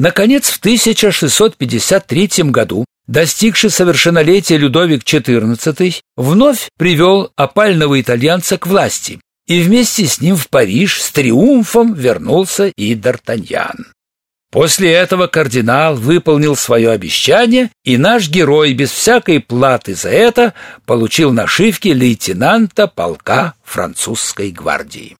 Наконец, в 1653 году достигший совершеннолетия Людовик XIV вновь привел опального итальянца к власти, и вместе с ним в Париж с триумфом вернулся и Д'Артаньян. После этого кардинал выполнил свое обещание, и наш герой без всякой платы за это получил нашивки лейтенанта полка французской гвардии.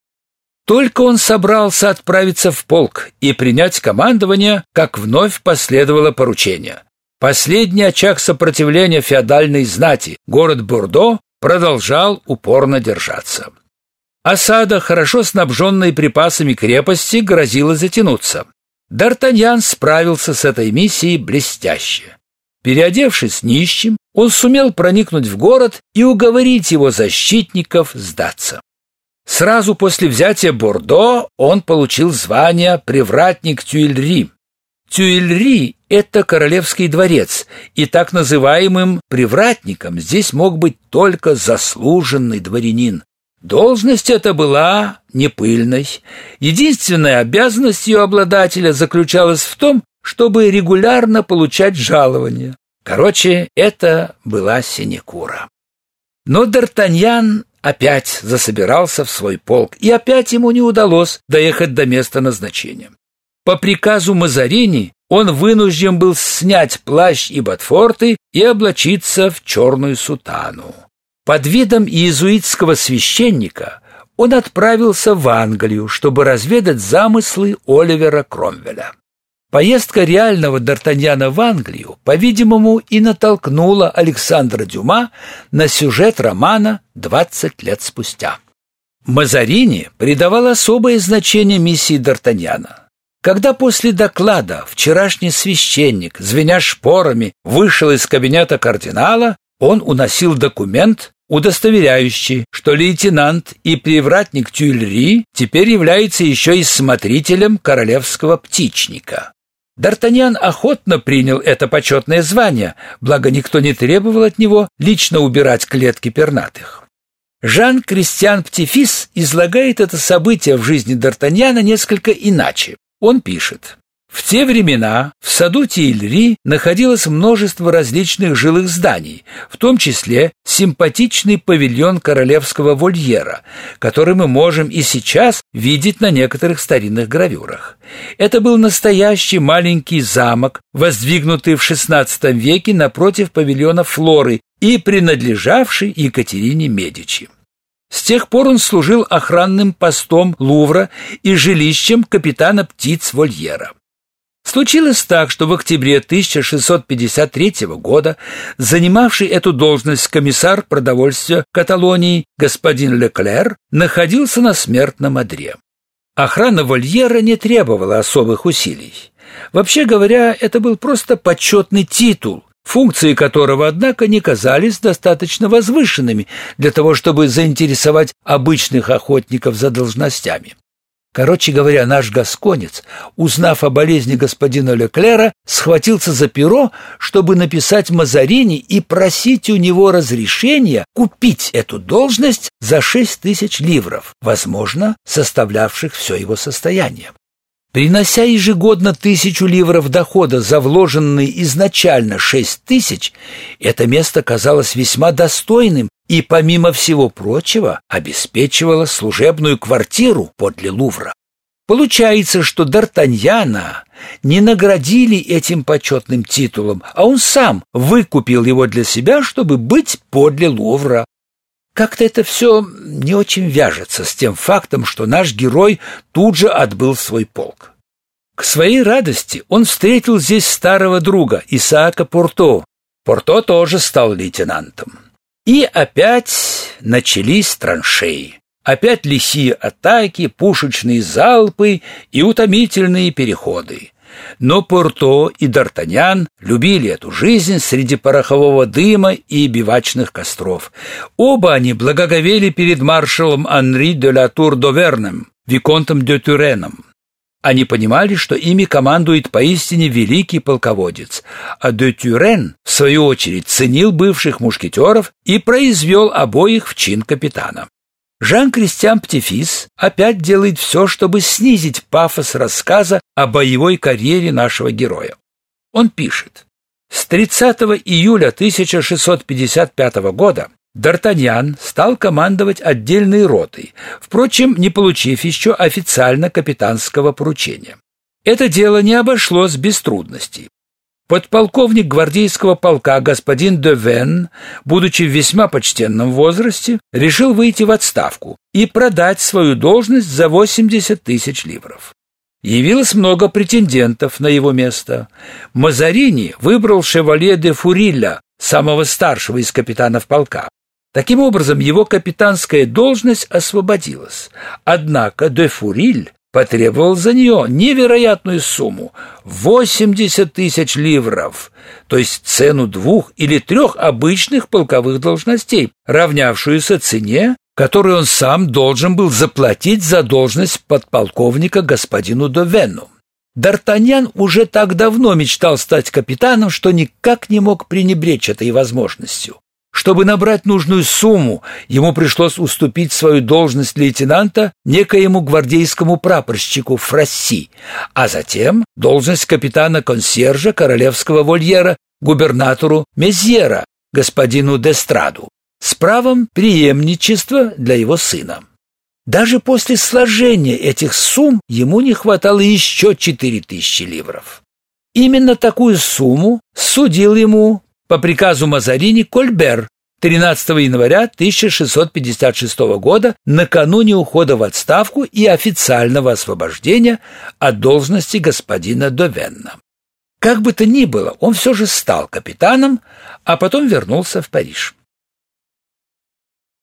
Только он собрался отправиться в полк и принять командование, как вновь последовало поручение. Последний очаг сопротивления феодальной знати, город Бурдо, продолжал упорно держаться. Осада, хорошо снабженной припасами крепости, грозила затянуться. Д'Артаньян справился с этой миссией блестяще. Переодевшись нищим, он сумел проникнуть в город и уговорить его защитников сдаться. Сразу после взятия Бордо он получил звание привратник Тюильри. Тюильри – это королевский дворец, и так называемым привратником здесь мог быть только заслуженный дворянин, Должность эта была не пыльной. Единственная обязанность ее обладателя заключалась в том, чтобы регулярно получать жалование. Короче, это была синекура. Но Д'Артаньян опять засобирался в свой полк, и опять ему не удалось доехать до места назначения. По приказу Мазарини он вынужден был снять плащ и ботфорты и облачиться в черную сутану. Под видом иезуитского священника он отправился в Англию, чтобы разведать замыслы Оливера Кромвеля. Поездка реального Д'Артаньяна в Англию, по-видимому, и натолкнула Александра Дюма на сюжет романа «20 лет спустя». Мазарини придавал особое значение миссии Д'Артаньяна. Когда после доклада вчерашний священник, звеня шпорами, вышел из кабинета кардинала, он уносил документ, удостоверяющий, что лейтенант и привратник Тюильри теперь является еще и смотрителем королевского птичника. Д'Артаньян охотно принял это почетное звание, благо никто не требовал от него лично убирать клетки пернатых. Жан-Кристиан Птифис излагает это событие в жизни Д'Артаньяна несколько иначе. Он пишет: в те времена в саду Тильри находилось множество различных жилых зданий, в том числе симпатичный павильон королевского вольера, который мы можем и сейчас видеть на некоторых старинных гравюрах. Это был настоящий маленький замок, воздвигнутый в XVI веке напротив павильона Флоры и принадлежавший Екатерине Медичи. С тех пор он служил охранным постом Лувра и жилищем капитана птиц вольера. Случилось так, что в октябре 1653 года занимавший эту должность комиссар продовольствия Каталонии господин Леклер находился на смертном одре. Охрана вольера не требовала особых усилий. Вообще говоря, это был просто почетный титул, функции которого, однако, не казались достаточно возвышенными для того, чтобы заинтересовать обычных охотников за должностями. Короче говоря, наш гасконец, узнав о болезни господина Леклера, схватился за перо, чтобы написать Мазарини и просить у него разрешения купить эту должность за шесть тысяч ливров, возможно, составлявших все его состояние. Принося ежегодно тысячу ливров дохода за вложенные изначально шесть тысяч, это место казалось весьма достойным и, помимо всего прочего, обеспечивала служебную квартиру подле Лувра. Получается, что Д'Артаньяна не наградили этим почетным титулом, а он сам выкупил его для себя, чтобы быть подле Лувра. Как-то это все не очень вяжется с тем фактом, что наш герой тут же отбыл свой полк. К своей радости он встретил здесь старого друга Исаака Порто. Порто тоже стал лейтенантом. И опять начались траншеи. Опять лихие атаки, пушечные залпы и утомительные переходы. Но Порто и Д'Артаньян любили эту жизнь среди порохового дыма и бивачных костров. Оба они благоговели перед маршалом Анри де ла Тур-Доверном, Виконтом де Тюреном. Они понимали, что ими командует поистине великий полководец, а де Тюрен, в свою очередь, ценил бывших мушкетеров и произвел обоих в чин капитана. Жан-Кристиан Птефис опять делает все, чтобы снизить пафос рассказа о боевой карьере нашего героя. Он пишет. С 30 июля 1655 года Д'Артаньян стал командовать отдельной ротой, впрочем, не получив еще официально капитанского поручения. Это дело не обошлось без трудностей. Подполковник гвардейского полка господин де Вен, будучи в весьма почтенном возрасте, решил выйти в отставку и продать свою должность за 80 тысяч ливров. Явилось много претендентов на его место. Мазарини выбрал шевалье де Фурилля, самого старшего из капитанов полка. Таким образом, его капитанская должность освободилась. Однако де Фуриль потребовал за нее невероятную сумму – 80 тысяч ливров, то есть цену двух или трех обычных полковых должностей, равнявшуюся цене, которую он сам должен был заплатить за должность подполковника господину Довену. Д'Артаньян уже так давно мечтал стать капитаном, что никак не мог пренебречь этой возможностью. Чтобы набрать нужную сумму, ему пришлось уступить свою должность лейтенанта некоему гвардейскому прапорщику Фрасси, а затем должность капитана-консьержа королевского вольера губернатору Мезьера, господину Дестраду, с правом преемничества для его сына. Даже после сложения этих сумм ему не хватало еще четыре тысячи ливров. Именно такую сумму судил ему по приказу Мазарини Кольбер 13 января 1656 года накануне ухода в отставку и официального освобождения от должности господина Довенна. Как бы то ни было, он все же стал капитаном, а потом вернулся в Париж.